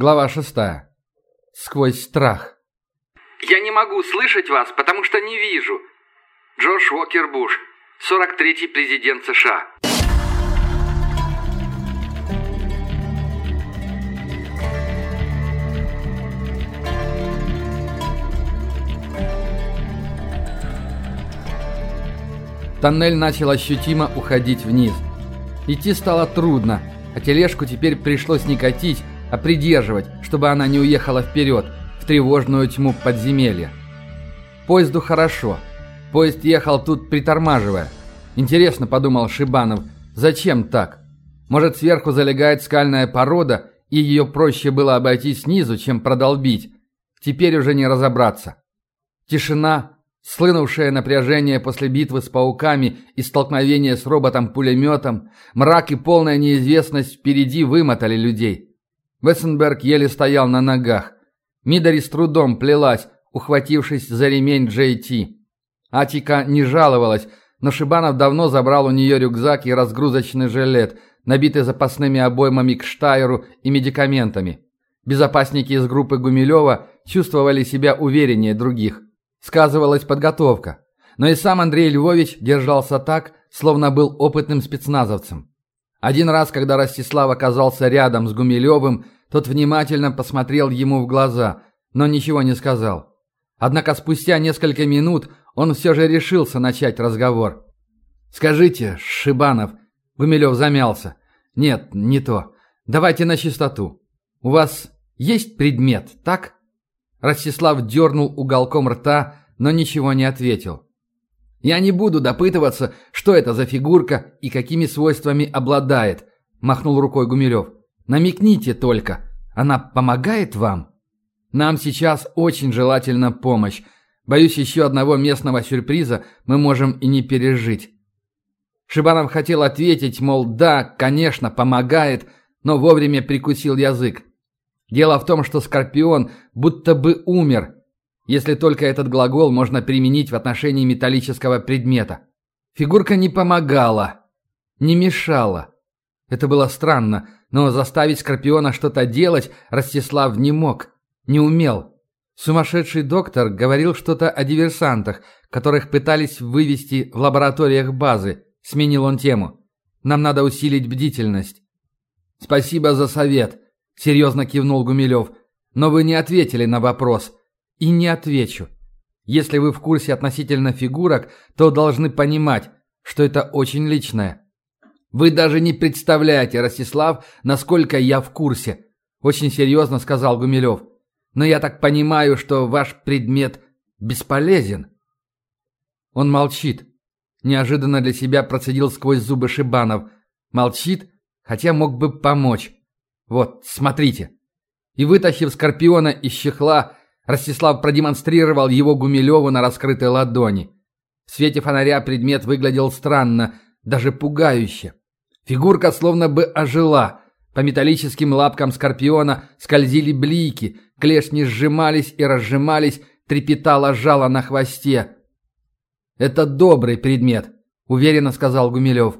Глава шестая. Сквозь страх. «Я не могу слышать вас, потому что не вижу. Джордж Уокер Буш, 43-й президент США». Тоннель начал ощутимо уходить вниз. Идти стало трудно, а тележку теперь пришлось не катить, а придерживать, чтобы она не уехала вперед, в тревожную тьму подземелья. Поезду хорошо. Поезд ехал тут притормаживая. Интересно, подумал Шибанов, зачем так? Может, сверху залегает скальная порода, и ее проще было обойти снизу, чем продолбить. Теперь уже не разобраться. Тишина, Слынувшее напряжение после битвы с пауками и столкновения с роботом-пулеметом, мрак и полная неизвестность впереди вымотали людей. Вессенберг еле стоял на ногах. Мидори с трудом плелась, ухватившись за ремень Джей Ти. Атика не жаловалась, но Шибанов давно забрал у нее рюкзак и разгрузочный жилет, набитый запасными обоймами к штайру и медикаментами. Безопасники из группы Гумилева чувствовали себя увереннее других. Сказывалась подготовка. Но и сам Андрей Львович держался так, словно был опытным спецназовцем. Один раз, когда Ростислав оказался рядом с Гумилевым, тот внимательно посмотрел ему в глаза, но ничего не сказал. Однако спустя несколько минут он все же решился начать разговор. «Скажите, Шибанов...» Гумилев замялся. «Нет, не то. Давайте на чистоту. У вас есть предмет, так?» Ростислав дернул уголком рта, но ничего не ответил. «Я не буду допытываться, что это за фигурка и какими свойствами обладает», – махнул рукой Гумилев. «Намекните только, она помогает вам?» «Нам сейчас очень желательна помощь. Боюсь, еще одного местного сюрприза мы можем и не пережить». Шибанов хотел ответить, мол, да, конечно, помогает, но вовремя прикусил язык. Дело в том, что Скорпион будто бы умер, если только этот глагол можно применить в отношении металлического предмета. Фигурка не помогала, не мешала. Это было странно, но заставить Скорпиона что-то делать Ростислав не мог, не умел. Сумасшедший доктор говорил что-то о диверсантах, которых пытались вывести в лабораториях базы. Сменил он тему. Нам надо усилить бдительность. Спасибо за совет серьезно кивнул Гумилев. Но вы не ответили на вопрос. И не отвечу. Если вы в курсе относительно фигурок, то должны понимать, что это очень личное. Вы даже не представляете, Ростислав, насколько я в курсе, очень серьезно сказал Гумилев. Но я так понимаю, что ваш предмет бесполезен. Он молчит. Неожиданно для себя процедил сквозь зубы Шибанов. Молчит, хотя мог бы помочь. Вот, смотрите. И вытащив скорпиона из чехла, Ростислав продемонстрировал его Гумилеву на раскрытой ладони. В свете фонаря предмет выглядел странно, даже пугающе. Фигурка словно бы ожила. По металлическим лапкам скорпиона скользили блики, клешни сжимались и разжимались, трепетало жало на хвосте. «Это добрый предмет», — уверенно сказал Гумилев.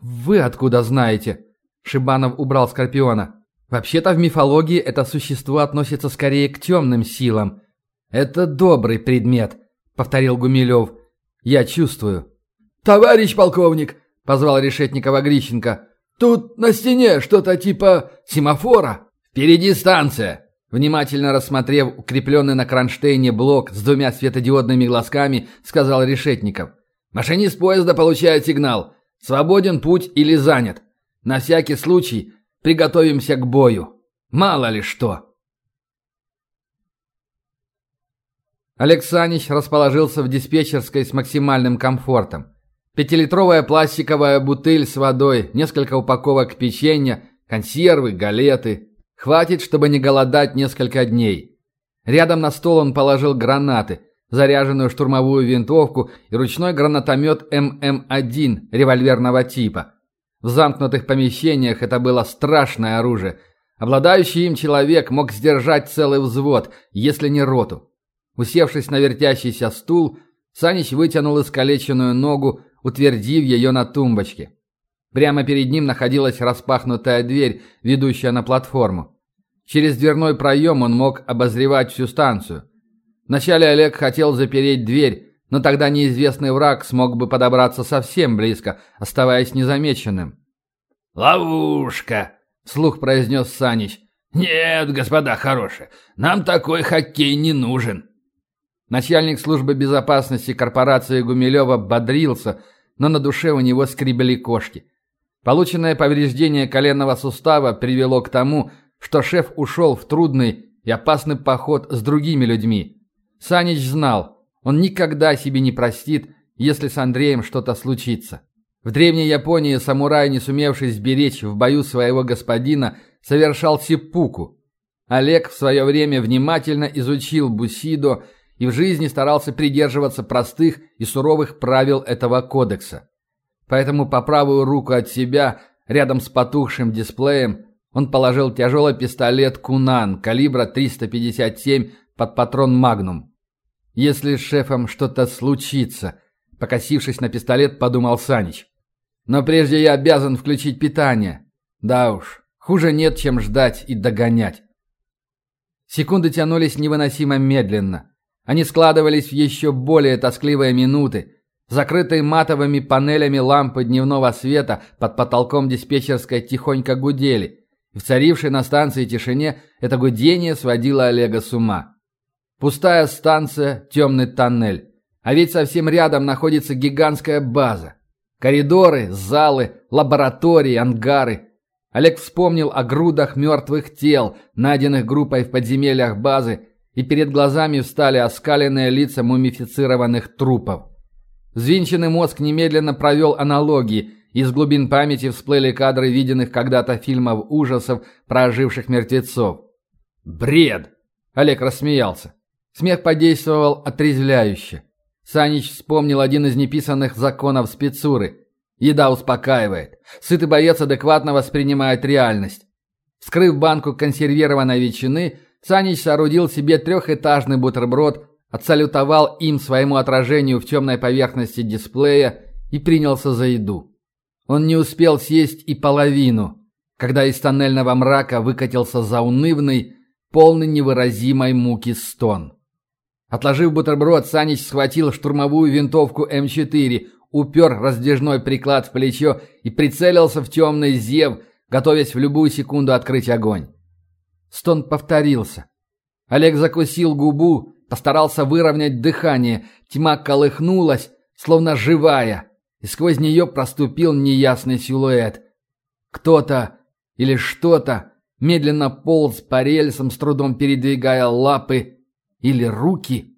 «Вы откуда знаете?» Шибанов убрал скорпиона. Вообще-то в мифологии это существо относится скорее к темным силам. Это добрый предмет, повторил Гумилев. Я чувствую. Товарищ полковник, позвал Решетникова Грищенко. Тут на стене что-то типа семафора. Впереди станция. Внимательно рассмотрев укрепленный на кронштейне блок с двумя светодиодными глазками, сказал Решетников. Машинист поезда получает сигнал. Свободен путь или занят. На всякий случай Приготовимся к бою. Мало ли что. Олег Санич расположился в диспетчерской с максимальным комфортом. Пятилитровая пластиковая бутыль с водой, несколько упаковок печенья, консервы, галеты. Хватит, чтобы не голодать несколько дней. Рядом на стол он положил гранаты, заряженную штурмовую винтовку и ручной гранатомет ММ-1 револьверного типа. В замкнутых помещениях это было страшное оружие. Обладающий им человек мог сдержать целый взвод, если не роту. Усевшись на вертящийся стул, Санич вытянул искалеченную ногу, утвердив ее на тумбочке. Прямо перед ним находилась распахнутая дверь, ведущая на платформу. Через дверной проем он мог обозревать всю станцию. Вначале Олег хотел запереть дверь, но тогда неизвестный враг смог бы подобраться совсем близко, оставаясь незамеченным. «Ловушка!» — вслух произнес Санич. «Нет, господа хорошие, нам такой хоккей не нужен». Начальник службы безопасности корпорации Гумилева бодрился, но на душе у него скребли кошки. Полученное повреждение коленного сустава привело к тому, что шеф ушел в трудный и опасный поход с другими людьми. Санич знал, он никогда себе не простит, если с Андреем что-то случится. В древней Японии самурай, не сумевший сберечь в бою своего господина, совершал сиппуку. Олег в свое время внимательно изучил бусидо и в жизни старался придерживаться простых и суровых правил этого кодекса. Поэтому по правую руку от себя, рядом с потухшим дисплеем, он положил тяжелый пистолет «Кунан» калибра 357 под патрон «Магнум». «Если с шефом что-то случится», — покосившись на пистолет, подумал Санич. «Но прежде я обязан включить питание. Да уж, хуже нет, чем ждать и догонять». Секунды тянулись невыносимо медленно. Они складывались в еще более тоскливые минуты. Закрытые матовыми панелями лампы дневного света под потолком диспетчерской тихонько гудели. В царившей на станции тишине это гудение сводило Олега с ума. Пустая станция, темный тоннель. А ведь совсем рядом находится гигантская база. Коридоры, залы, лаборатории, ангары. Олег вспомнил о грудах мертвых тел, найденных группой в подземельях базы, и перед глазами встали оскаленные лица мумифицированных трупов. Взвинченный мозг немедленно провел аналогии, из глубин памяти всплыли кадры виденных когда-то фильмов ужасов про оживших мертвецов. «Бред!» – Олег рассмеялся. Смех подействовал отрезвляюще. Санич вспомнил один из неписанных законов спецуры. Еда успокаивает. Сытый боец адекватно воспринимает реальность. Вскрыв банку консервированной ветчины, Санич соорудил себе трехэтажный бутерброд, отсалютовал им своему отражению в темной поверхности дисплея и принялся за еду. Он не успел съесть и половину, когда из тоннельного мрака выкатился заунывный, полный невыразимой муки стон. Отложив бутерброд, Санич схватил штурмовую винтовку М4, упер раздвижной приклад в плечо и прицелился в темный зев, готовясь в любую секунду открыть огонь. Стон повторился. Олег закусил губу, постарался выровнять дыхание. Тьма колыхнулась, словно живая, и сквозь нее проступил неясный силуэт. Кто-то или что-то медленно полз по рельсам, с трудом передвигая лапы или руки.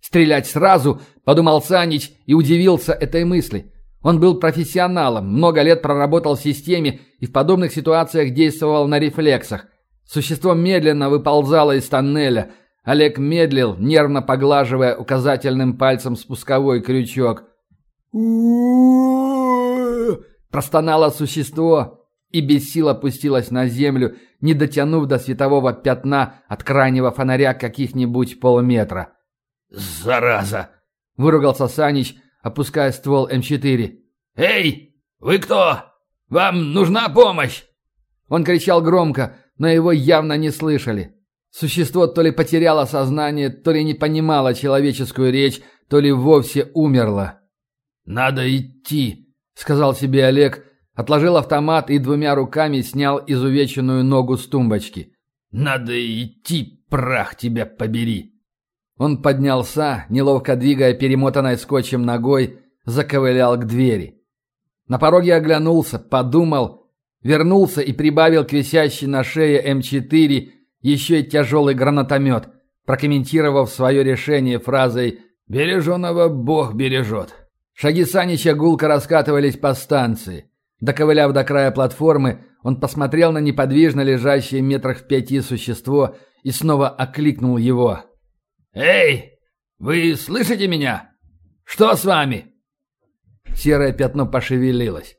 «Стрелять сразу!» – подумал Санич и удивился этой мысли. Он был профессионалом, много лет проработал в системе и в подобных ситуациях действовал на рефлексах – Существо медленно выползало из тоннеля. Олег медлил, нервно поглаживая указательным пальцем спусковой крючок. Простонало существо и без сил опустилось на землю, не дотянув до светового пятна от крайнего фонаря каких-нибудь полметра. «Зараза!» — выругался Санич, опуская ствол М4. «Эй, вы кто? Вам нужна помощь?» Он кричал громко, но его явно не слышали. Существо то ли потеряло сознание, то ли не понимало человеческую речь, то ли вовсе умерло. «Надо идти», — сказал себе Олег, отложил автомат и двумя руками снял изувеченную ногу с тумбочки. «Надо идти, прах тебя побери!» Он поднялся, неловко двигая перемотанной скотчем ногой, заковылял к двери. На пороге оглянулся, подумал Вернулся и прибавил к висящей на шее М4 еще и тяжелый гранатомет, прокомментировав свое решение фразой «Береженого Бог бережет». Шаги Санича гулко раскатывались по станции. Доковыляв до края платформы, он посмотрел на неподвижно лежащее метрах в пяти существо и снова окликнул его. «Эй, вы слышите меня? Что с вами?» Серое пятно пошевелилось.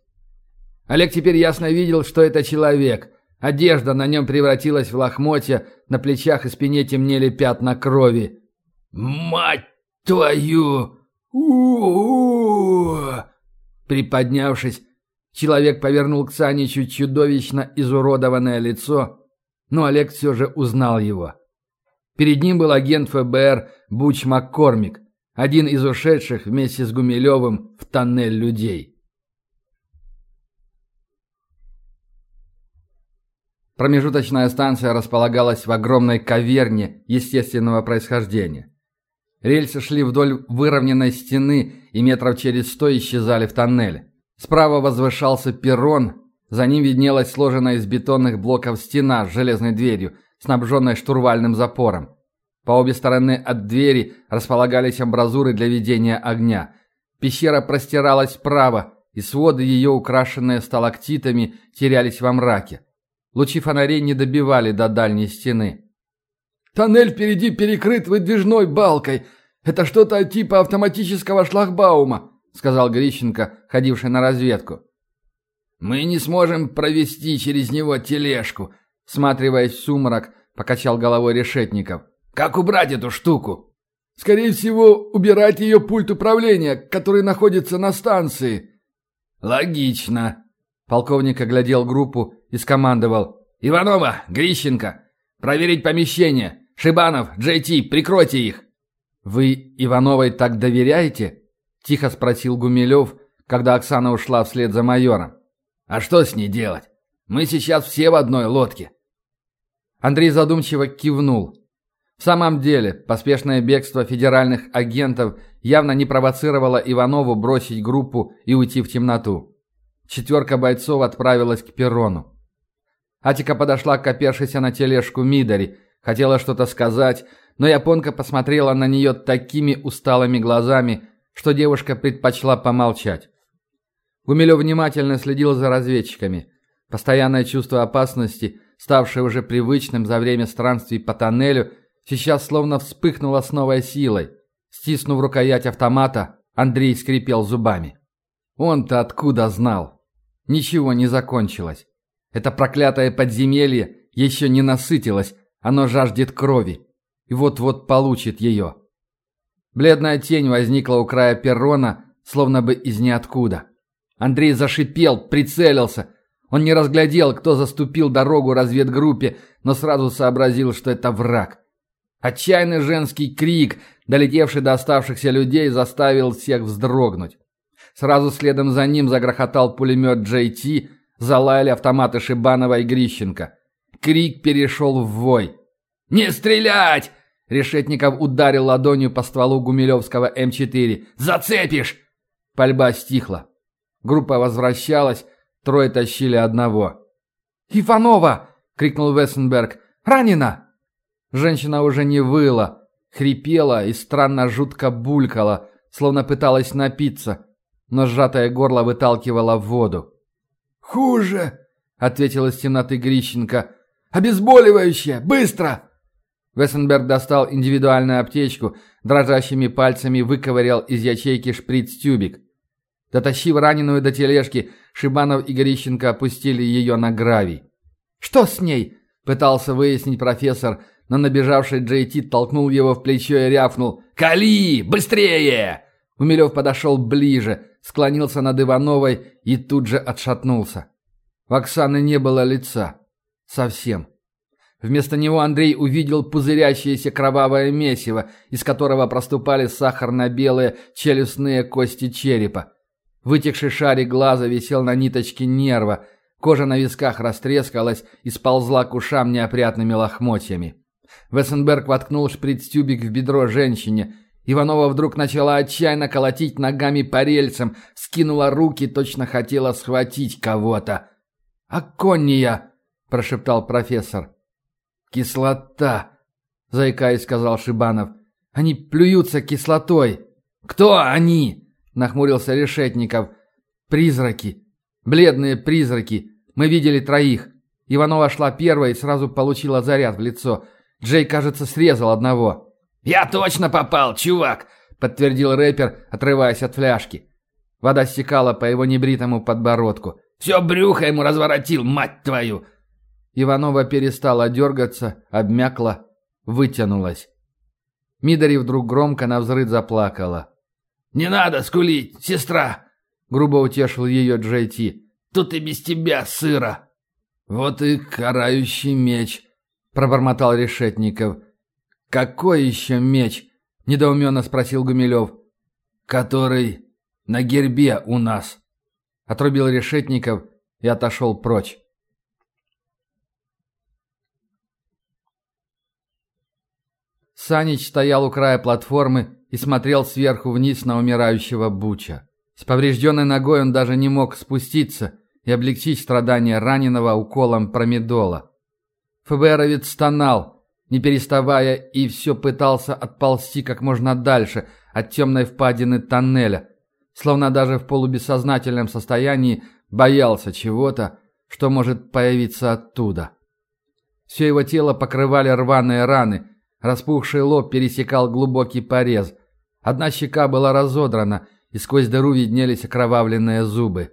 Олег теперь ясно видел, что это человек. Одежда на нем превратилась в лохмотья, на плечах и спине темнели пятна крови. «Мать твою! у у, -у Приподнявшись, человек повернул к Саничу чудовищно изуродованное лицо, но Олег все же узнал его. Перед ним был агент ФБР Буч Маккормик, один из ушедших вместе с Гумилевым в тоннель людей. Промежуточная станция располагалась в огромной каверне естественного происхождения. Рельсы шли вдоль выровненной стены и метров через сто исчезали в тоннеле. Справа возвышался перрон, за ним виднелась сложенная из бетонных блоков стена с железной дверью, снабженной штурвальным запором. По обе стороны от двери располагались амбразуры для ведения огня. Пещера простиралась вправо, и своды ее, украшенные сталактитами, терялись во мраке. Лучи фонарей не добивали до дальней стены. «Тоннель впереди перекрыт выдвижной балкой. Это что-то типа автоматического шлагбаума», — сказал Грищенко, ходивший на разведку. «Мы не сможем провести через него тележку», — всматриваясь в сумрак, покачал головой Решетников. «Как убрать эту штуку?» «Скорее всего, убирать ее пульт управления, который находится на станции». «Логично», Полковник оглядел группу и скомандовал. «Иванова, Грищенко, проверить помещение. Шибанов, Джей Ти, прикройте их!» «Вы Ивановой так доверяете?» – тихо спросил Гумилев, когда Оксана ушла вслед за майором. «А что с ней делать? Мы сейчас все в одной лодке». Андрей задумчиво кивнул. В самом деле, поспешное бегство федеральных агентов явно не провоцировало Иванову бросить группу и уйти в темноту. Четверка бойцов отправилась к перрону. Атика подошла к опершейся на тележку Мидари. Хотела что-то сказать, но японка посмотрела на нее такими усталыми глазами, что девушка предпочла помолчать. Гумилев внимательно следил за разведчиками. Постоянное чувство опасности, ставшее уже привычным за время странствий по тоннелю, сейчас словно вспыхнуло с новой силой. Стиснув рукоять автомата, Андрей скрипел зубами. Он-то откуда знал? Ничего не закончилось. Это проклятое подземелье еще не насытилось, оно жаждет крови. И вот-вот получит ее. Бледная тень возникла у края перрона, словно бы из ниоткуда. Андрей зашипел, прицелился. Он не разглядел, кто заступил дорогу разведгруппе, но сразу сообразил, что это враг. Отчаянный женский крик, долетевший до оставшихся людей, заставил всех вздрогнуть. Сразу следом за ним загрохотал пулемет JT, залаяли автоматы Шибанова и Грищенко. Крик перешел в вой. «Не стрелять!» Решетников ударил ладонью по стволу Гумилевского М4. «Зацепишь!» Пальба стихла. Группа возвращалась, трое тащили одного. «Иванова!» — крикнул Вессенберг. «Ранена!» Женщина уже не выла, хрипела и странно жутко булькала, словно пыталась напиться но сжатое горло выталкивало в воду. «Хуже!» — ответил из темноты Грищенко. «Обезболивающее! Быстро!» Вессенберг достал индивидуальную аптечку, дрожащими пальцами выковырял из ячейки шприц-тюбик. Дотащив раненую до тележки, Шибанов и Грищенко опустили ее на гравий. «Что с ней?» — пытался выяснить профессор, но набежавший Джей Ти толкнул его в плечо и рявкнул. «Кали! Быстрее!» Умилев подошел ближе, склонился над Ивановой и тут же отшатнулся. У Оксаны не было лица. Совсем. Вместо него Андрей увидел пузырящееся кровавое месиво, из которого проступали сахарно-белые челюстные кости черепа. Вытекший шарик глаза висел на ниточке нерва, кожа на висках растрескалась и сползла к ушам неопрятными лохмотьями. Вессенберг воткнул шприц-тюбик в бедро женщине, Иванова вдруг начала отчаянно колотить ногами по рельсам, скинула руки, точно хотела схватить кого-то. «Акония!» – прошептал профессор. «Кислота!» – заикаясь, сказал Шибанов. «Они плюются кислотой!» «Кто они?» – нахмурился Решетников. «Призраки. Бледные призраки. Мы видели троих. Иванова шла первой и сразу получила заряд в лицо. Джей, кажется, срезал одного». «Я точно попал, чувак!» — подтвердил рэпер, отрываясь от фляжки. Вода стекала по его небритому подбородку. «Все брюхо ему разворотил, мать твою!» Иванова перестала дергаться, обмякла, вытянулась. Мидари вдруг громко навзрыд заплакала. «Не надо скулить, сестра!» — грубо утешил ее Джей Ти. «Тут и без тебя сыро!» «Вот и карающий меч!» – пробормотал Решетников. «Какой еще меч?» – недоуменно спросил Гумилев. «Который на гербе у нас», – отрубил Решетников и отошел прочь. Санич стоял у края платформы и смотрел сверху вниз на умирающего Буча. С поврежденной ногой он даже не мог спуститься и облегчить страдания раненого уколом промедола. ФБРовец стонал, не переставая, и все пытался отползти как можно дальше от темной впадины тоннеля, словно даже в полубессознательном состоянии боялся чего-то, что может появиться оттуда. Все его тело покрывали рваные раны, Распухший лоб пересекал глубокий порез. Одна щека была разодрана, и сквозь дыру виднелись окровавленные зубы.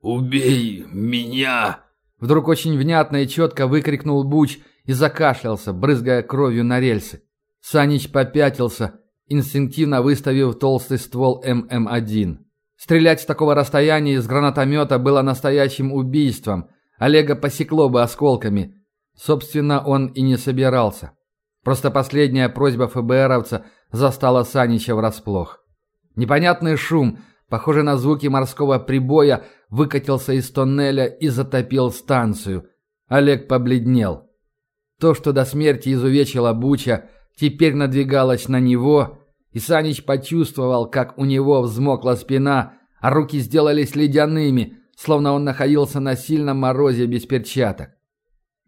«Убей меня!» Вдруг очень внятно и четко выкрикнул Буч и закашлялся, брызгая кровью на рельсы. Санич попятился, инстинктивно выставив толстый ствол ММ-1. Стрелять с такого расстояния из гранатомета было настоящим убийством. Олега посекло бы осколками. Собственно, он и не собирался. Просто последняя просьба ФБРовца застала Санича врасплох. Непонятный шум, похожий на звуки морского прибоя, выкатился из тоннеля и затопил станцию. Олег побледнел. То, что до смерти изувечила Буча, теперь надвигалось на него, и Санич почувствовал, как у него взмокла спина, а руки сделались ледяными, словно он находился на сильном морозе без перчаток.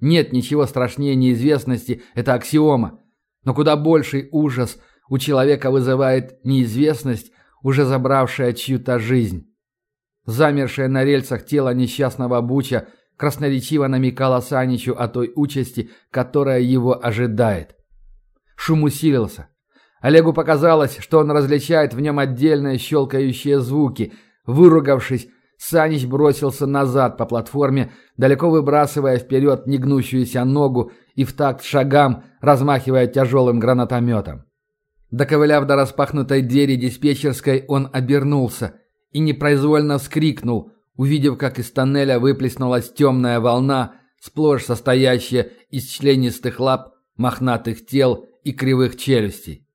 Нет ничего страшнее неизвестности, это аксиома. Но куда больший ужас у человека вызывает неизвестность, уже забравшая чью-то жизнь. Замершее на рельсах тело несчастного Буча красноречиво намекало Саничу о той участи, которая его ожидает. Шум усилился. Олегу показалось, что он различает в нем отдельные щелкающие звуки. Выругавшись, Санич бросился назад по платформе, далеко выбрасывая вперед негнущуюся ногу и в такт шагам размахивая тяжелым гранатометом. Доковыляв до распахнутой двери диспетчерской, он обернулся и непроизвольно вскрикнул, увидев, как из тоннеля выплеснулась темная волна, сплошь состоящая из членистых лап, мохнатых тел и кривых челюстей.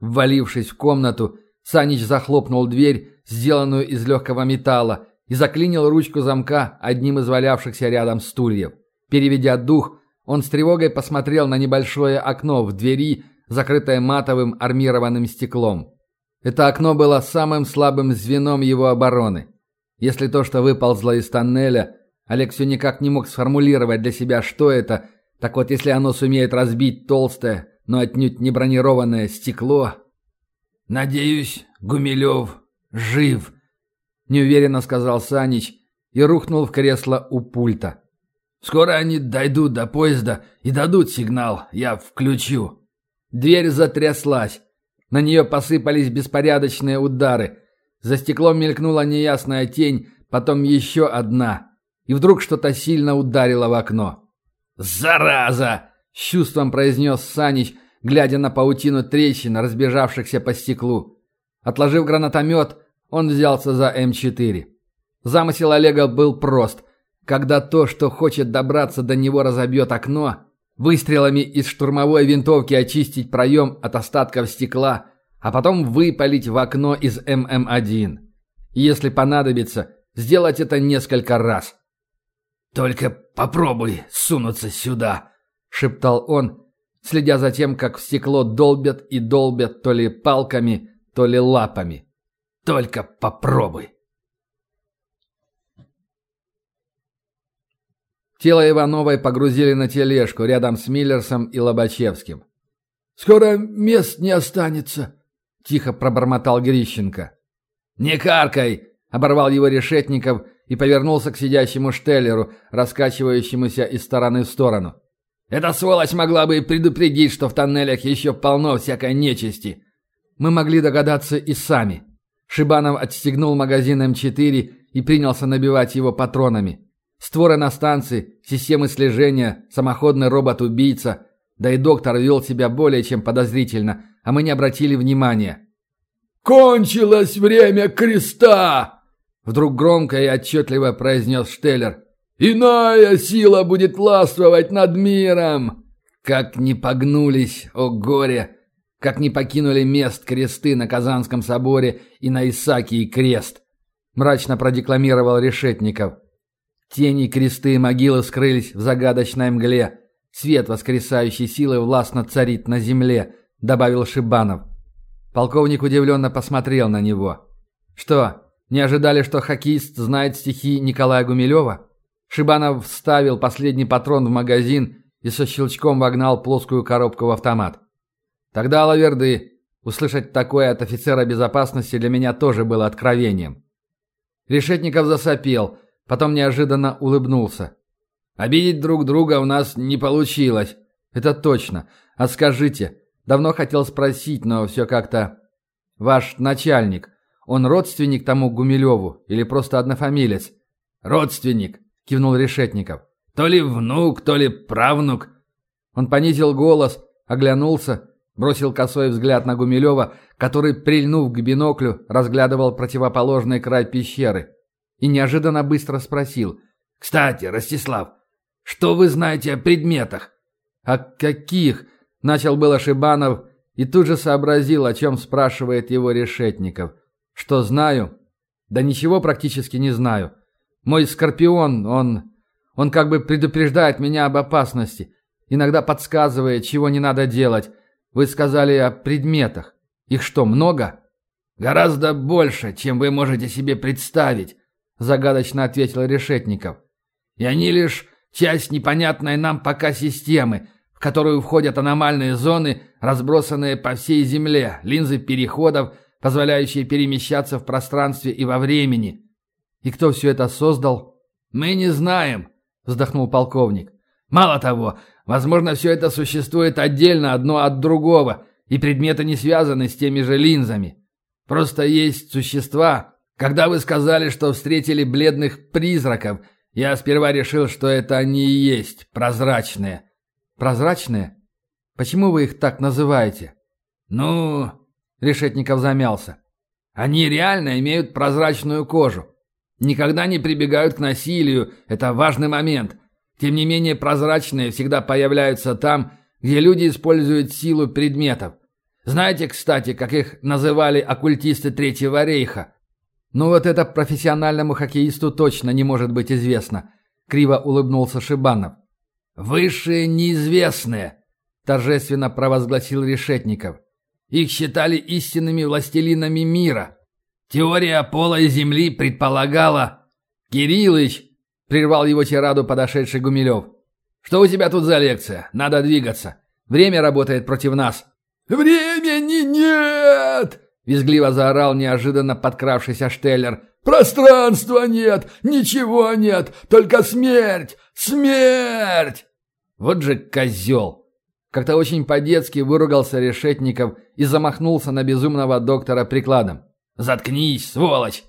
Ввалившись в комнату, Санич захлопнул дверь, сделанную из легкого металла, и заклинил ручку замка одним из валявшихся рядом стульев. Переведя дух, он с тревогой посмотрел на небольшое окно в двери, закрытое матовым армированным стеклом. Это окно было самым слабым звеном его обороны. Если то, что выползло из тоннеля, Олег все никак не мог сформулировать для себя, что это, так вот если оно сумеет разбить толстое, но отнюдь не бронированное стекло... «Надеюсь, Гумилев жив», неуверенно сказал Санич и рухнул в кресло у пульта. «Скоро они дойдут до поезда и дадут сигнал. Я включу». Дверь затряслась. На нее посыпались беспорядочные удары. За стеклом мелькнула неясная тень, потом еще одна. И вдруг что-то сильно ударило в окно. «Зараза!» — с чувством произнес Санич, глядя на паутину трещин, разбежавшихся по стеклу. Отложив гранатомет, он взялся за М4. Замысел Олега был прост. Когда то, что хочет добраться до него, разобьет окно, выстрелами из штурмовой винтовки очистить проем от остатков стекла, а потом выпалить в окно из ММ1. И если понадобится, сделать это несколько раз. «Только попробуй сунуться сюда», — шептал он, следя за тем, как в стекло долбят и долбят то ли палками, то ли лапами. Только попробуй. Тело Ивановой погрузили на тележку рядом с Миллерсом и Лобачевским. «Скоро мест не останется», — тихо пробормотал Грищенко. «Не каркай!» — оборвал его Решетников и повернулся к сидящему Штеллеру, раскачивающемуся из стороны в сторону. «Эта сволочь могла бы и предупредить, что в тоннелях еще полно всякой нечисти. Мы могли догадаться и сами». Шибанов отстегнул магазин М4 и принялся набивать его патронами. Створы на станции, системы слежения, самоходный робот-убийца. Да и доктор вел себя более чем подозрительно, а мы не обратили внимания. «Кончилось время креста!» Вдруг громко и отчетливо произнес Штеллер. Иная сила будет властвовать над миром!» Как не погнулись, о горе! Как не покинули мест кресты на Казанском соборе и на Исаакии крест! Мрачно продекламировал Решетников. Тени, кресты и могилы скрылись в загадочной мгле. Свет воскресающей силы властно царит на земле, добавил Шибанов. Полковник удивленно посмотрел на него. Что, не ожидали, что хоккеист знает стихи Николая Гумилева? Шибанов вставил последний патрон в магазин и со щелчком вогнал плоскую коробку в автомат. Тогда лаверды. Услышать такое от офицера безопасности для меня тоже было откровением. Решетников засопел, потом неожиданно улыбнулся. Обидеть друг друга у нас не получилось. Это точно. А скажите, давно хотел спросить, но все как-то... Ваш начальник, он родственник тому Гумилеву или просто однофамилец? Родственник, кивнул Решетников. То ли внук, то ли правнук. Он понизил голос, оглянулся, бросил косой взгляд на Гумилева, который, прильнув к биноклю, разглядывал противоположный край пещеры. И неожиданно быстро спросил. «Кстати, Ростислав, что вы знаете о предметах?» «О каких?» – начал было Шибанов и тут же сообразил, о чем спрашивает его Решетников. «Что знаю?» «Да ничего практически не знаю. Мой Скорпион, он... Он как бы предупреждает меня об опасности. Иногда подсказывает, чего не надо делать. Вы сказали о предметах. Их что, много? Гораздо больше, чем вы можете себе представить, загадочно ответил Решетников. И они лишь часть непонятной нам пока системы, в которую входят аномальные зоны, разбросанные по всей Земле, линзы переходов, позволяющие перемещаться в пространстве и во времени. И кто все это создал? Мы не знаем, вздохнул полковник. Мало того, возможно, все это существует отдельно одно от другого, и предметы не связаны с теми же линзами. Просто есть существа. Когда вы сказали, что встретили бледных призраков, я сперва решил, что это они и есть, прозрачные. Прозрачные? Почему вы их так называете? Ну, Решетников замялся. Они реально имеют прозрачную кожу. Никогда не прибегают к насилию, это важный момент. Тем не менее, прозрачные всегда появляются там, где люди используют силу предметов. Знаете, кстати, как их называли оккультисты Третьего рейха? Ну вот это профессиональному хоккеисту точно не может быть известно, криво улыбнулся Шибанов. Высшие неизвестные, торжественно провозгласил Решетников. Их считали истинными властелинами мира. Теория пола и земли предполагала... «Кириллыч!» — прервал его тираду подошедший Гумилев. «Что у тебя тут за лекция? Надо двигаться. Время работает против нас». «Времени нет!» — визгливо заорал неожиданно подкравшийся Штеллер. «Пространства нет! Ничего нет! Только смерть! Смерть!» Вот же козел! Как-то очень по-детски выругался Решетников и замахнулся на безумного доктора прикладом. «Заткнись, сволочь!»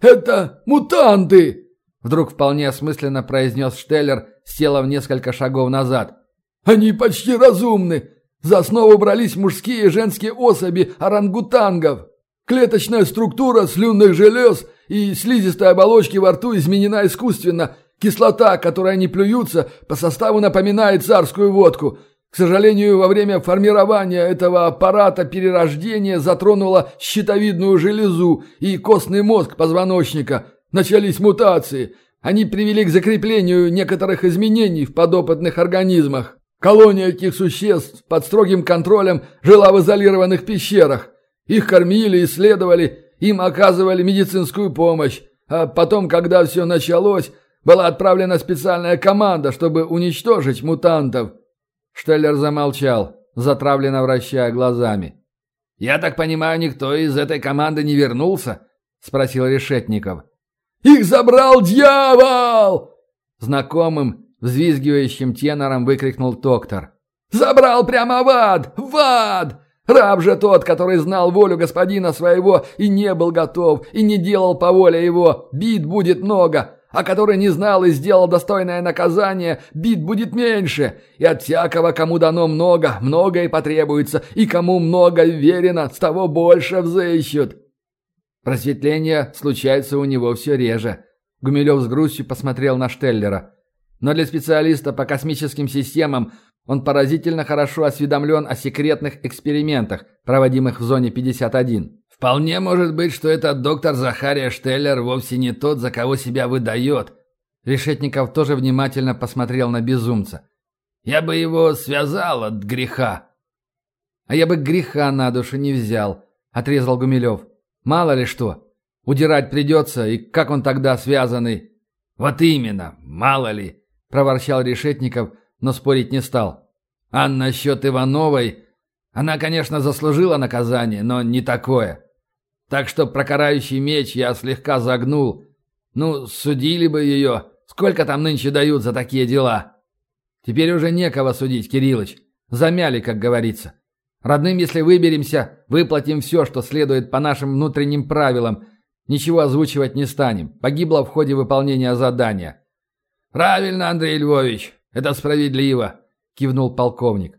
«Это мутанты!» Вдруг вполне осмысленно произнес Штеллер, села в несколько шагов назад. «Они почти разумны. За основу брались мужские и женские особи орангутангов. Клеточная структура слюнных желез и слизистой оболочки во рту изменена искусственно. Кислота, которой они плюются, по составу напоминает царскую водку – к сожалению, во время формирования этого аппарата перерождения затронула щитовидную железу и костный мозг позвоночника. Начались мутации. Они привели к закреплению некоторых изменений в подопытных организмах. Колония этих существ под строгим контролем жила в изолированных пещерах. Их кормили, исследовали, им оказывали медицинскую помощь. А потом, когда все началось, была отправлена специальная команда, чтобы уничтожить мутантов. Штеллер замолчал, затравленно вращая глазами. «Я так понимаю, никто из этой команды не вернулся?» – спросил Решетников. «Их забрал дьявол!» Знакомым, взвизгивающим тенором выкрикнул доктор. «Забрал прямо в ад! В ад! Раб же тот, который знал волю господина своего и не был готов, и не делал по воле его. Бит будет много, а который не знал и сделал достойное наказание, бит будет меньше, и от всякого, кому дано много, много и потребуется, и кому много верено, с того больше взыщут. Просветление случается у него все реже, Гумилев с грустью посмотрел на Штеллера. Но для специалиста по космическим системам он поразительно хорошо осведомлен о секретных экспериментах, проводимых в зоне 51. Вполне может быть, что этот доктор Захария Штеллер вовсе не тот, за кого себя выдает. Решетников тоже внимательно посмотрел на безумца. Я бы его связал от греха. А я бы греха на душу не взял, отрезал Гумилев. Мало ли что. Удирать придется, и как он тогда связанный? Вот именно, мало ли, проворчал Решетников, но спорить не стал. А насчет Ивановой... Она, конечно, заслужила наказание, но не такое. Так что про карающий меч я слегка загнул. Ну, судили бы ее. Сколько там нынче дают за такие дела? Теперь уже некого судить, Кириллыч. Замяли, как говорится. Родным, если выберемся, выплатим все, что следует по нашим внутренним правилам. Ничего озвучивать не станем. Погибло в ходе выполнения задания. Правильно, Андрей Львович. Это справедливо, кивнул полковник.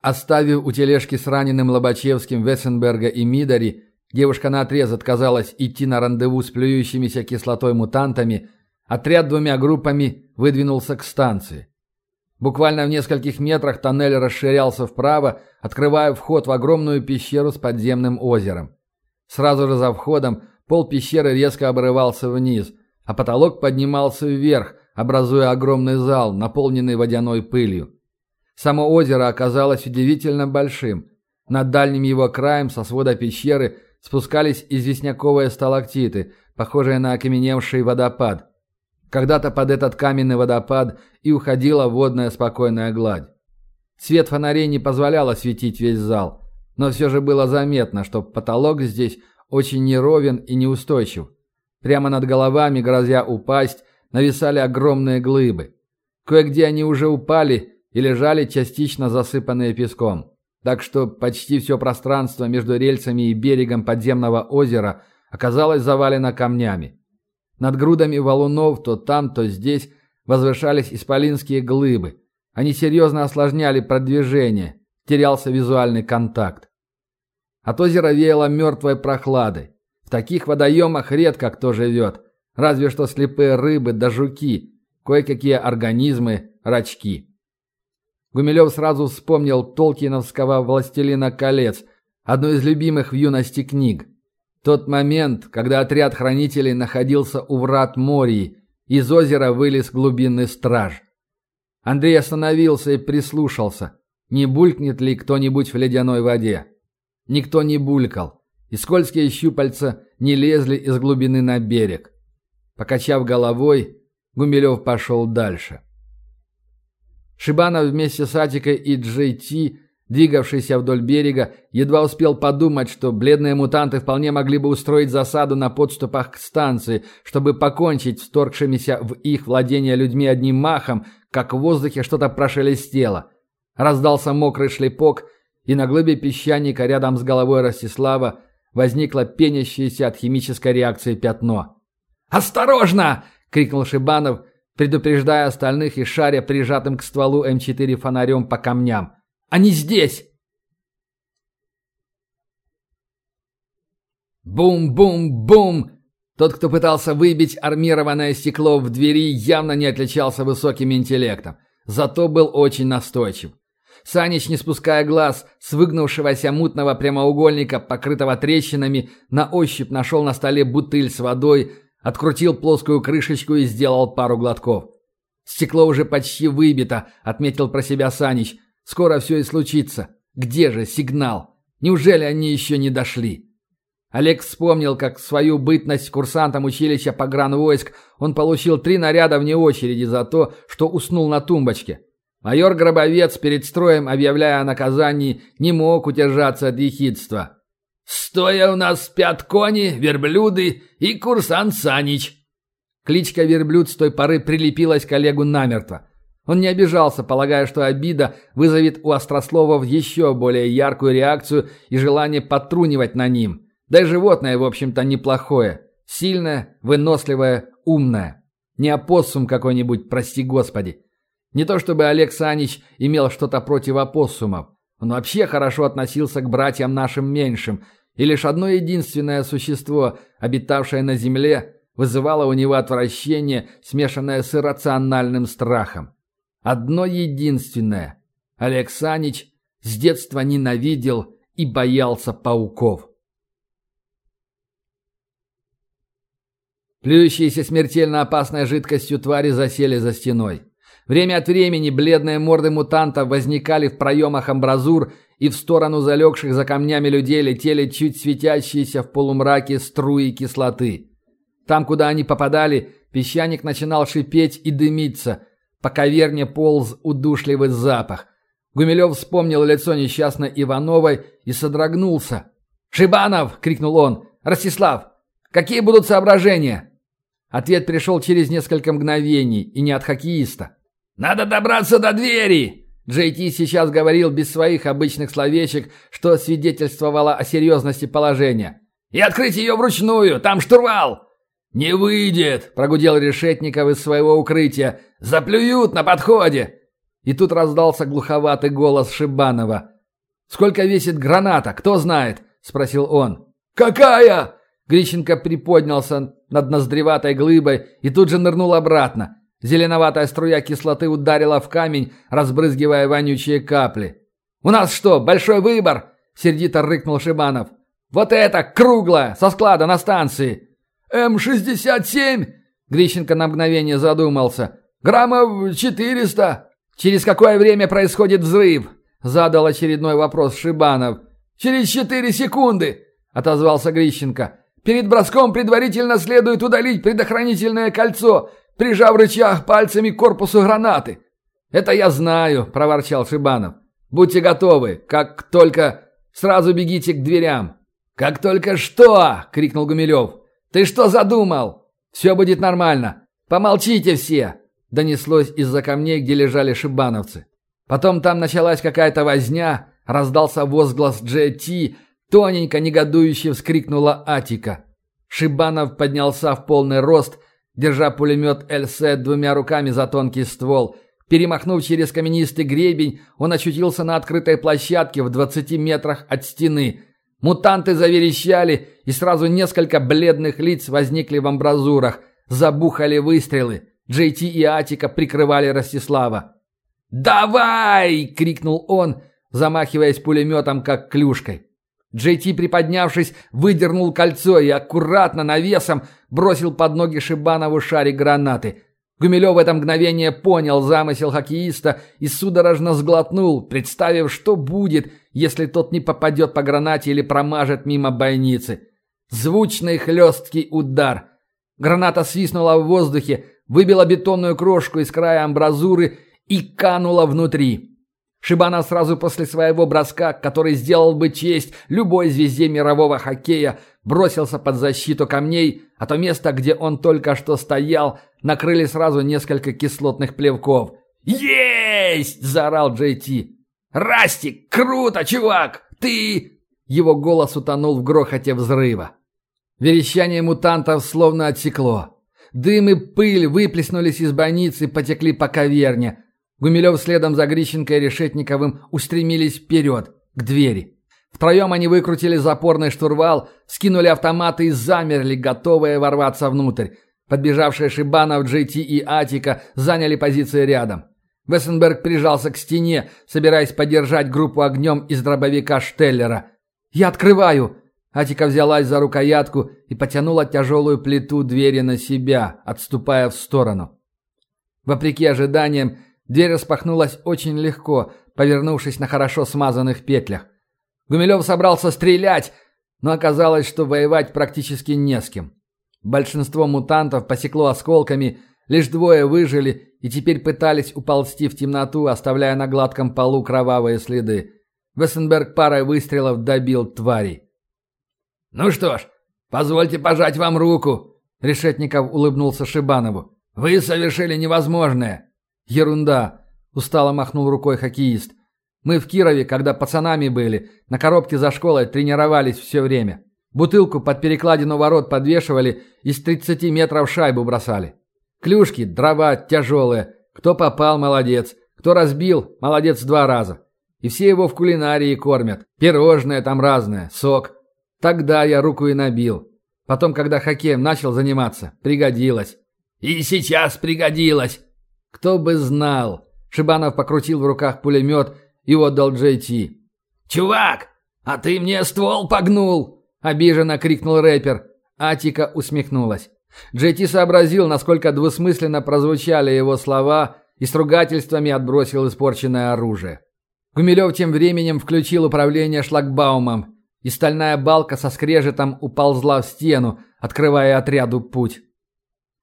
Оставив у тележки с раненым Лобачевским Вессенберга и Мидари, девушка наотрез отказалась идти на рандеву с плюющимися кислотой мутантами, отряд двумя группами выдвинулся к станции. Буквально в нескольких метрах тоннель расширялся вправо, открывая вход в огромную пещеру с подземным озером. Сразу же за входом пол пещеры резко обрывался вниз, а потолок поднимался вверх, образуя огромный зал, наполненный водяной пылью. Само озеро оказалось удивительно большим. Над дальним его краем со свода пещеры спускались известняковые сталактиты, похожие на окаменевший водопад. Когда-то под этот каменный водопад и уходила водная спокойная гладь. Свет фонарей не позволял осветить весь зал, но все же было заметно, что потолок здесь очень неровен и неустойчив. Прямо над головами, грозя упасть, нависали огромные глыбы. Кое-где они уже упали и лежали частично засыпанные песком. Так что почти все пространство между рельсами и берегом подземного озера оказалось завалено камнями. Над грудами валунов то там, то здесь возвышались исполинские глыбы. Они серьезно осложняли продвижение, терялся визуальный контакт. От озера веяло мертвой прохладой. В таких водоемах редко кто живет, разве что слепые рыбы да жуки, кое-какие организмы, рачки. Гумилев сразу вспомнил Толкиновского «Властелина колец», одну из любимых в юности книг. Тот момент, когда отряд хранителей находился у врат Мории, из озера вылез глубинный страж. Андрей остановился и прислушался, не булькнет ли кто-нибудь в ледяной воде. Никто не булькал, и скользкие щупальца не лезли из глубины на берег. Покачав головой, Гумилев пошел дальше. Шибанов вместе с Атикой и Джей двигавшийся вдоль берега, едва успел подумать, что бледные мутанты вполне могли бы устроить засаду на подступах к станции, чтобы покончить с вторгшимися в их владение людьми одним махом, как в воздухе что-то прошелестело. Раздался мокрый шлепок, и на глыбе песчаника рядом с головой Ростислава возникло пенящееся от химической реакции пятно. «Осторожно!» — крикнул Шибанов, предупреждая остальных и шаря прижатым к стволу М4 фонарем по камням. «Они здесь!» Бум-бум-бум! Тот, кто пытался выбить армированное стекло в двери, явно не отличался высоким интеллектом. Зато был очень настойчив. Санич, не спуская глаз с выгнувшегося мутного прямоугольника, покрытого трещинами, на ощупь нашел на столе бутыль с водой, Открутил плоскую крышечку и сделал пару глотков. «Стекло уже почти выбито», — отметил про себя Санич. «Скоро все и случится. Где же сигнал? Неужели они еще не дошли?» Олег вспомнил, как свою бытность курсантом училища погранвойск он получил три наряда вне очереди за то, что уснул на тумбочке. Майор Гробовец перед строем, объявляя о наказании, не мог удержаться от ехидства. Стоя у нас спят кони, верблюды и курсант Санич. Кличка «Верблюд» с той поры прилепилась к Олегу намертво. Он не обижался, полагая, что обида вызовет у острословов еще более яркую реакцию и желание подтрунивать на ним. Да и животное, в общем-то, неплохое. Сильное, выносливое, умное. Не опоссум какой-нибудь, прости господи. Не то чтобы Олег Санич имел что-то против опоссумов. Он вообще хорошо относился к братьям нашим меньшим, и лишь одно единственное существо, обитавшее на земле, вызывало у него отвращение, смешанное с иррациональным страхом. Одно единственное. Олег с детства ненавидел и боялся пауков. Плюющиеся смертельно опасной жидкостью твари засели за стеной. Время от времени бледные морды мутантов возникали в проемах амбразур, и в сторону залегших за камнями людей летели чуть светящиеся в полумраке струи кислоты. Там, куда они попадали, песчаник начинал шипеть и дымиться. По каверне полз удушливый запах. Гумилев вспомнил лицо несчастной Ивановой и содрогнулся. «Шибанов!» — крикнул он. «Ростислав! Какие будут соображения?» Ответ пришел через несколько мгновений, и не от хоккеиста. «Надо добраться до двери!» Джей Ти сейчас говорил без своих обычных словечек, что свидетельствовало о серьезности положения. «И открыть ее вручную! Там штурвал!» «Не выйдет!» – прогудел Решетников из своего укрытия. «Заплюют на подходе!» И тут раздался глуховатый голос Шибанова. «Сколько весит граната, кто знает?» – спросил он. «Какая?» Грищенко приподнялся над ноздреватой глыбой и тут же нырнул обратно. Зеленоватая струя кислоты ударила в камень, разбрызгивая вонючие капли. «У нас что, большой выбор?» — сердито рыкнул Шибанов. «Вот это, круглое, со склада на станции!» «М-67?» — Грищенко на мгновение задумался. «Граммов четыреста!» «Через какое время происходит взрыв?» — задал очередной вопрос Шибанов. «Через четыре секунды!» — отозвался Грищенко. «Перед броском предварительно следует удалить предохранительное кольцо прижав рычаг пальцами к корпусу гранаты. «Это я знаю», – проворчал Шибанов. «Будьте готовы. Как только... Сразу бегите к дверям». «Как только что!» – крикнул Гумилев. «Ты что задумал? Все будет нормально. Помолчите все!» – донеслось из-за камней, где лежали шибановцы. Потом там началась какая-то возня, раздался возглас Джети, тоненько негодующе вскрикнула Атика. Шибанов поднялся в полный рост – держа пулемет ЛС двумя руками за тонкий ствол. Перемахнув через каменистый гребень, он очутился на открытой площадке в 20 метрах от стены. Мутанты заверещали, и сразу несколько бледных лиц возникли в амбразурах. Забухали выстрелы. Джей Ти и Атика прикрывали Ростислава. «Давай!» — крикнул он, замахиваясь пулеметом, как клюшкой. Джей Ти, приподнявшись, выдернул кольцо и аккуратно навесом бросил под ноги Шибанову шарик гранаты. Гумилев в это мгновение понял замысел хоккеиста и судорожно сглотнул, представив, что будет, если тот не попадет по гранате или промажет мимо бойницы. Звучный хлесткий удар. Граната свистнула в воздухе, выбила бетонную крошку из края амбразуры и канула внутри. Шибана сразу после своего броска, который сделал бы честь любой звезде мирового хоккея, бросился под защиту камней, а то место, где он только что стоял, накрыли сразу несколько кислотных плевков. «Есть!» – заорал Джей Ти. «Растик, круто, чувак! Ты...» Его голос утонул в грохоте взрыва. Верещание мутантов словно отсекло. Дым и пыль выплеснулись из бойницы и потекли по каверне, Гумилев следом за Грищенко и Решетниковым устремились вперед, к двери. Втроем они выкрутили запорный штурвал, скинули автоматы и замерли, готовые ворваться внутрь. Подбежавшие Шибанов, Джейти и Атика заняли позиции рядом. Вессенберг прижался к стене, собираясь поддержать группу огнем из дробовика Штеллера. «Я открываю!» Атика взялась за рукоятку и потянула тяжелую плиту двери на себя, отступая в сторону. Вопреки ожиданиям, Дверь распахнулась очень легко, повернувшись на хорошо смазанных петлях. Гумилев собрался стрелять, но оказалось, что воевать практически не с кем. Большинство мутантов посекло осколками, лишь двое выжили и теперь пытались уползти в темноту, оставляя на гладком полу кровавые следы. Вессенберг парой выстрелов добил тварей. «Ну что ж, позвольте пожать вам руку», — Решетников улыбнулся Шибанову. «Вы совершили невозможное. «Ерунда!» – устало махнул рукой хоккеист. «Мы в Кирове, когда пацанами были, на коробке за школой тренировались все время. Бутылку под перекладину ворот подвешивали и с 30 метров шайбу бросали. Клюшки, дрова тяжелые. Кто попал – молодец. Кто разбил – молодец два раза. И все его в кулинарии кормят. Пирожное там разное, сок. Тогда я руку и набил. Потом, когда хоккеем начал заниматься, пригодилось. И сейчас пригодилось. Кто бы знал. Шибанов покрутил в руках пулемет и отдал Джей. «Чувак, а ты мне ствол погнул!» – обиженно крикнул рэпер. Атика усмехнулась. Джей сообразил, насколько двусмысленно прозвучали его слова и с ругательствами отбросил испорченное оружие. Гумилев тем временем включил управление шлагбаумом, и стальная балка со скрежетом уползла в стену, открывая отряду путь.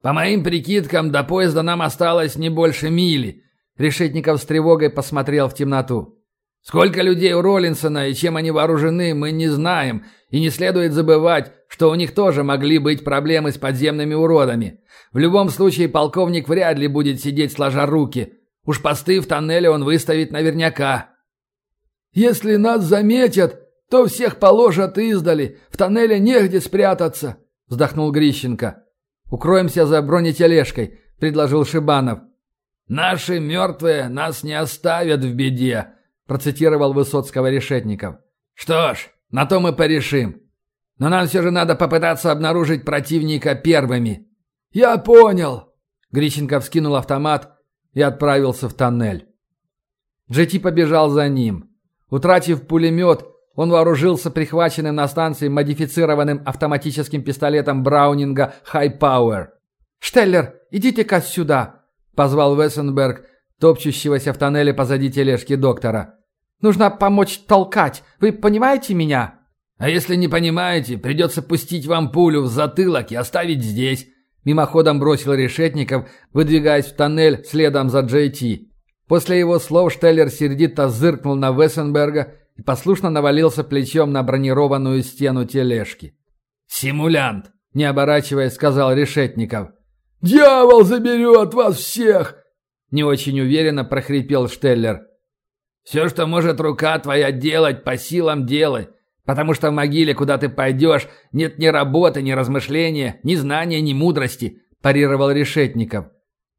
«По моим прикидкам, до поезда нам осталось не больше мили», — Решетников с тревогой посмотрел в темноту. Сколько людей у Роллинсона и чем они вооружены, мы не знаем, и не следует забывать, что у них тоже могли быть проблемы с подземными уродами. В любом случае полковник вряд ли будет сидеть сложа руки. Уж посты в тоннеле он выставит наверняка. «Если нас заметят, то всех положат издали. В тоннеле негде спрятаться», — вздохнул Грищенко. «Укроемся за бронетележкой», — предложил Шибанов. «Наши мертвые нас не оставят в беде», процитировал Высоцкого Решетников. «Что ж, на то мы порешим. Но нам все же надо попытаться обнаружить противника первыми». «Я понял!» Грищенко вскинул автомат и отправился в тоннель. Джети побежал за ним. Утратив пулемет, он вооружился прихваченным на станции модифицированным автоматическим пистолетом Браунинга High Power. «Штеллер, идите-ка сюда!» – позвал Вессенберг, топчущегося в тоннеле позади тележки доктора. Нужно помочь толкать. Вы понимаете меня?» «А если не понимаете, придется пустить вам пулю в затылок и оставить здесь», мимоходом бросил Решетников, выдвигаясь в тоннель следом за Джей Ти. После его слов Штеллер сердито зыркнул на Вессенберга и послушно навалился плечом на бронированную стену тележки. «Симулянт!» – не оборачиваясь, сказал Решетников. «Дьявол заберет вас всех!» – не очень уверенно прохрипел Штеллер. Все, что может рука твоя делать, по силам делай. Потому что в могиле, куда ты пойдешь, нет ни работы, ни размышления, ни знания, ни мудрости», – парировал Решетников.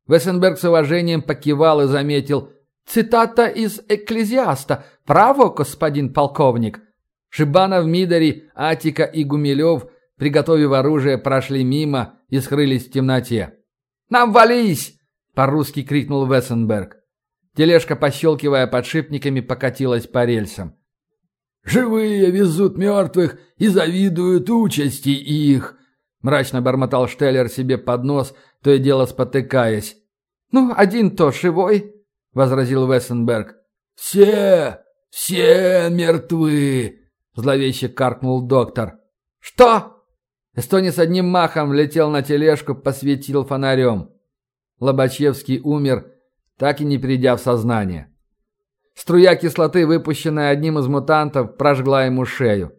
Вессенберг с уважением покивал и заметил. «Цитата из Экклезиаста. Право, господин полковник». Шибанов, Мидари, Атика и Гумилев, приготовив оружие, прошли мимо и скрылись в темноте. «Нам вались!» – по-русски крикнул Вессенберг. Тележка, пощелкивая подшипниками, покатилась по рельсам. «Живые везут мертвых и завидуют участи их», — мрачно бормотал Штеллер себе под нос, то и дело спотыкаясь. «Ну, один-то живой», — возразил Вессенберг. «Все, все мертвы», — зловеще каркнул доктор. «Что?» Эстонец одним махом влетел на тележку, посветил фонарем. Лобачевский умер, так и не придя в сознание. Струя кислоты, выпущенная одним из мутантов, прожгла ему шею.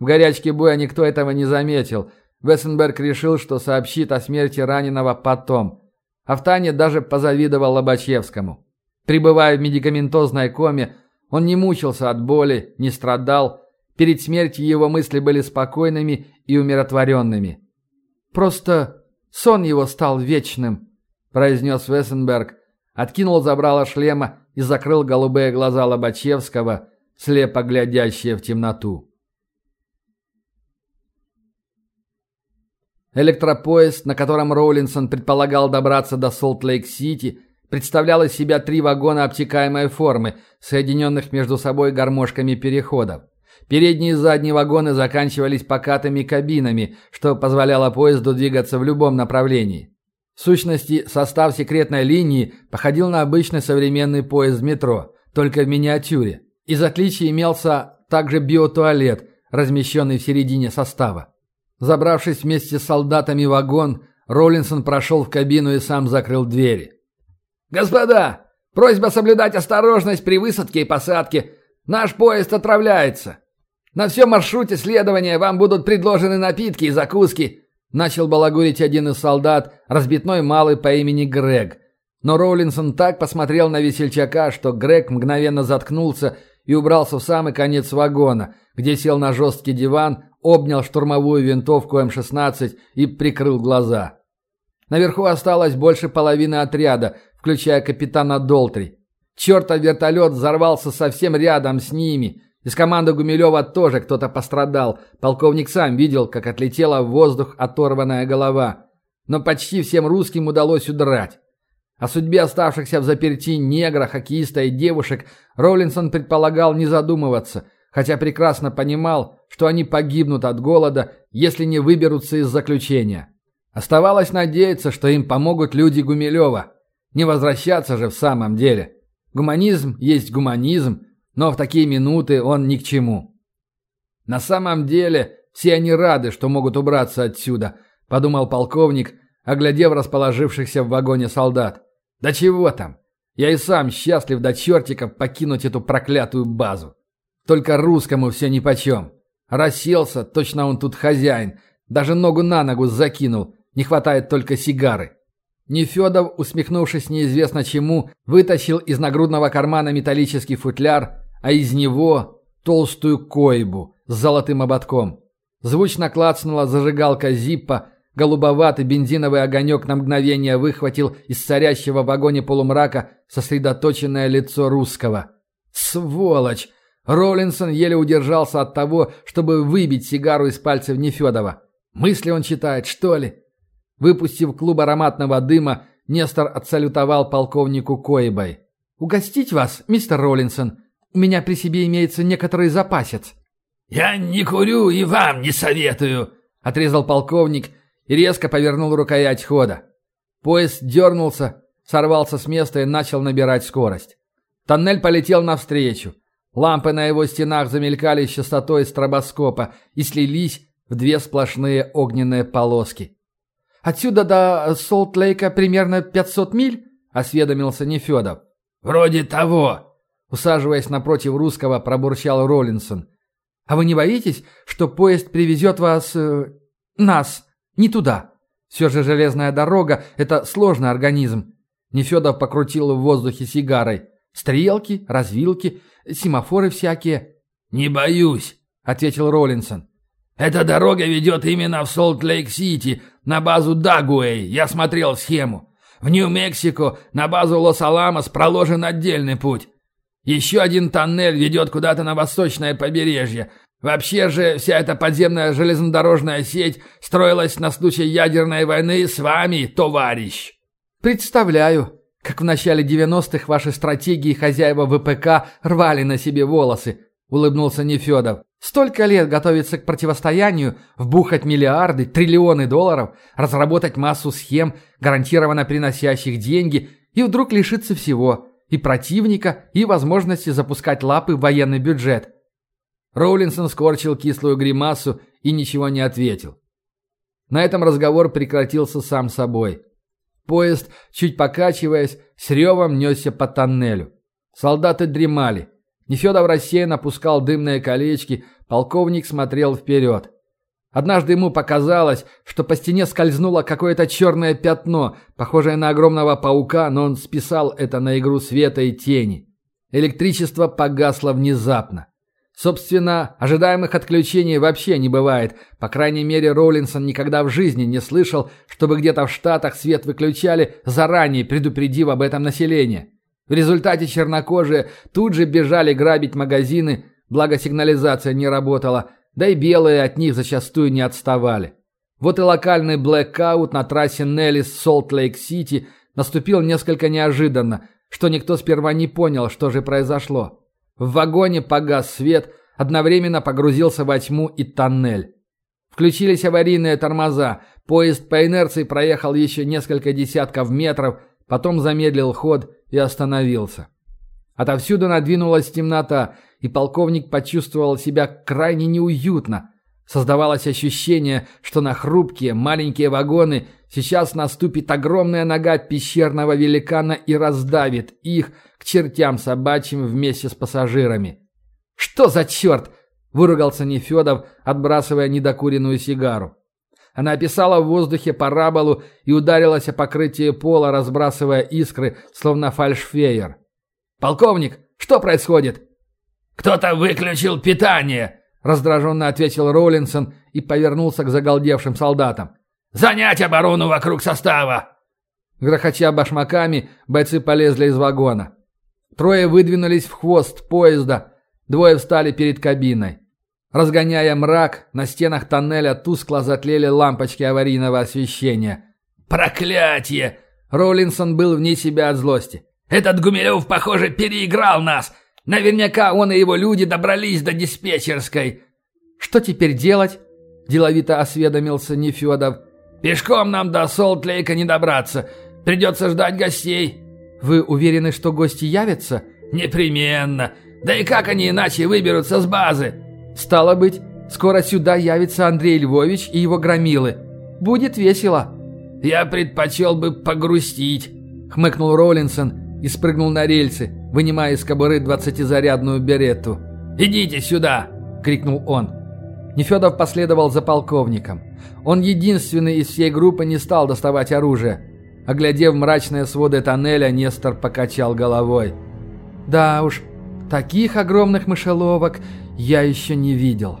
В горячке боя никто этого не заметил. Вессенберг решил, что сообщит о смерти раненого потом. Автане даже позавидовал Лобачевскому. Пребывая в медикаментозной коме, он не мучился от боли, не страдал. Перед смертью его мысли были спокойными и умиротворенными. «Просто сон его стал вечным», – произнес Вессенберг, откинул забрало шлема и закрыл голубые глаза Лобачевского, слепо глядящие в темноту. Электропоезд, на котором Роулинсон предполагал добраться до Солт-Лейк-Сити, представлял из себя три вагона обтекаемой формы, соединенных между собой гармошками переходов. Передние и задние вагоны заканчивались покатыми кабинами, что позволяло поезду двигаться в любом направлении. В сущности, состав секретной линии походил на обычный современный поезд метро, только в миниатюре. Из отличий имелся также биотуалет, размещенный в середине состава. Забравшись вместе с солдатами в вагон, Роллинсон прошел в кабину и сам закрыл двери. «Господа, просьба соблюдать осторожность при высадке и посадке. Наш поезд отравляется. На всем маршруте следования вам будут предложены напитки и закуски. Начал балагурить один из солдат, разбитной малый по имени Грег. Но Роулинсон так посмотрел на весельчака, что Грег мгновенно заткнулся и убрался в самый конец вагона, где сел на жесткий диван, обнял штурмовую винтовку М-16 и прикрыл глаза. Наверху осталось больше половины отряда, включая капитана Долтри. Чертов вертолет взорвался совсем рядом с ними, Из команды Гумилева тоже кто-то пострадал. Полковник сам видел, как отлетела в воздух оторванная голова. Но почти всем русским удалось удрать. О судьбе оставшихся в заперти негра, хоккеиста и девушек Роллинсон предполагал не задумываться, хотя прекрасно понимал, что они погибнут от голода, если не выберутся из заключения. Оставалось надеяться, что им помогут люди Гумилева. Не возвращаться же в самом деле. Гуманизм есть гуманизм, но в такие минуты он ни к чему. На самом деле, все они рады, что могут убраться отсюда, подумал полковник, оглядев расположившихся в вагоне солдат. Да чего там? Я и сам счастлив до чертиков покинуть эту проклятую базу. Только русскому все нипочем. Расселся, точно он тут хозяин. Даже ногу на ногу закинул. Не хватает только сигары. Нефедов, усмехнувшись неизвестно чему, вытащил из нагрудного кармана металлический футляр, а из него толстую койбу с золотым ободком. Звучно клацнула зажигалка Зиппа, голубоватый бензиновый огонек на мгновение выхватил из царящего в вагоне полумрака сосредоточенное лицо русского. «Сволочь!» Роллинсон еле удержался от того, чтобы выбить сигару из пальцев Нефедова. «Мысли он читает, что ли?» Выпустив клуб ароматного дыма, Нестор отсалютовал полковнику Коебой. «Угостить вас, мистер Роллинсон? У меня при себе имеется некоторый запасец». «Я не курю и вам не советую», — отрезал полковник и резко повернул рукоять хода. Поезд дернулся, сорвался с места и начал набирать скорость. Тоннель полетел навстречу. Лампы на его стенах замелькали с частотой стробоскопа и слились в две сплошные огненные полоски. «Отсюда до Солт-Лейка примерно 500 миль?» – осведомился Нефедов. «Вроде того», – усаживаясь напротив русского, пробурчал Роллинсон. «А вы не боитесь, что поезд привезет вас... Э, нас не туда? Все же железная дорога – это сложный организм». Нефедов покрутил в воздухе сигарой. «Стрелки, развилки, семафоры всякие». «Не боюсь», – ответил Роллинсон. «Эта дорога ведет именно в Солт-Лейк-Сити, на базу Дагуэй, я смотрел схему. В Нью-Мексико на базу Лос-Аламос проложен отдельный путь. Еще один тоннель ведет куда-то на восточное побережье. Вообще же вся эта подземная железнодорожная сеть строилась на случай ядерной войны с вами, товарищ. Представляю, как в начале 90-х ваши стратегии хозяева ВПК рвали на себе волосы, улыбнулся Нефедов. Столько лет готовиться к противостоянию, вбухать миллиарды, триллионы долларов, разработать массу схем, гарантированно приносящих деньги, и вдруг лишиться всего – и противника, и возможности запускать лапы в военный бюджет. Роулинсон скорчил кислую гримасу и ничего не ответил. На этом разговор прекратился сам собой. Поезд, чуть покачиваясь, с ревом несся по тоннелю. Солдаты дремали. Нефедов рассеянно пускал дымные колечки, полковник смотрел вперед. Однажды ему показалось, что по стене скользнуло какое-то черное пятно, похожее на огромного паука, но он списал это на игру света и тени. Электричество погасло внезапно. Собственно, ожидаемых отключений вообще не бывает. По крайней мере, Роллинсон никогда в жизни не слышал, чтобы где-то в Штатах свет выключали, заранее предупредив об этом население. В результате чернокожие тут же бежали грабить магазины, благо сигнализация не работала, да и белые от них зачастую не отставали. Вот и локальный блэкаут на трассе Неллис-Солт-Лейк-Сити наступил несколько неожиданно, что никто сперва не понял, что же произошло. В вагоне погас свет, одновременно погрузился во тьму и тоннель. Включились аварийные тормоза, поезд по инерции проехал еще несколько десятков метров, потом замедлил ход и остановился. Отовсюду надвинулась темнота, и полковник почувствовал себя крайне неуютно. Создавалось ощущение, что на хрупкие маленькие вагоны сейчас наступит огромная нога пещерного великана и раздавит их к чертям собачьим вместе с пассажирами. «Что за черт?» – выругался Нефедов, отбрасывая недокуренную сигару. Она описала в воздухе параболу и ударилась о покрытие пола, разбрасывая искры, словно фальшфейер. «Полковник, что происходит?» «Кто-то выключил питание!» — раздраженно ответил Роллинсон и повернулся к загалдевшим солдатам. «Занять оборону вокруг состава!» Грохоча башмаками, бойцы полезли из вагона. Трое выдвинулись в хвост поезда. Двое встали перед кабиной. Разгоняя мрак, на стенах тоннеля тускло затлели лампочки аварийного освещения. «Проклятие!» Роллинсон был вне себя от злости. «Этот Гумилев, похоже, переиграл нас! Наверняка он и его люди добрались до диспетчерской!» «Что теперь делать?» – деловито осведомился Нефедов. «Пешком нам до Солт-Лейка не добраться. Придется ждать гостей». «Вы уверены, что гости явятся?» «Непременно. Да и как они иначе выберутся с базы?» «Стало быть, скоро сюда явится Андрей Львович и его громилы. Будет весело». «Я предпочел бы погрустить», — хмыкнул Роллинсон и спрыгнул на рельсы, вынимая из кобуры двадцатизарядную беретту. «Идите сюда!» — крикнул он. Нефедов последовал за полковником. Он единственный из всей группы не стал доставать оружие. Оглядев мрачные своды тоннеля, Нестор покачал головой. «Да уж, таких огромных мышеловок я еще не видел».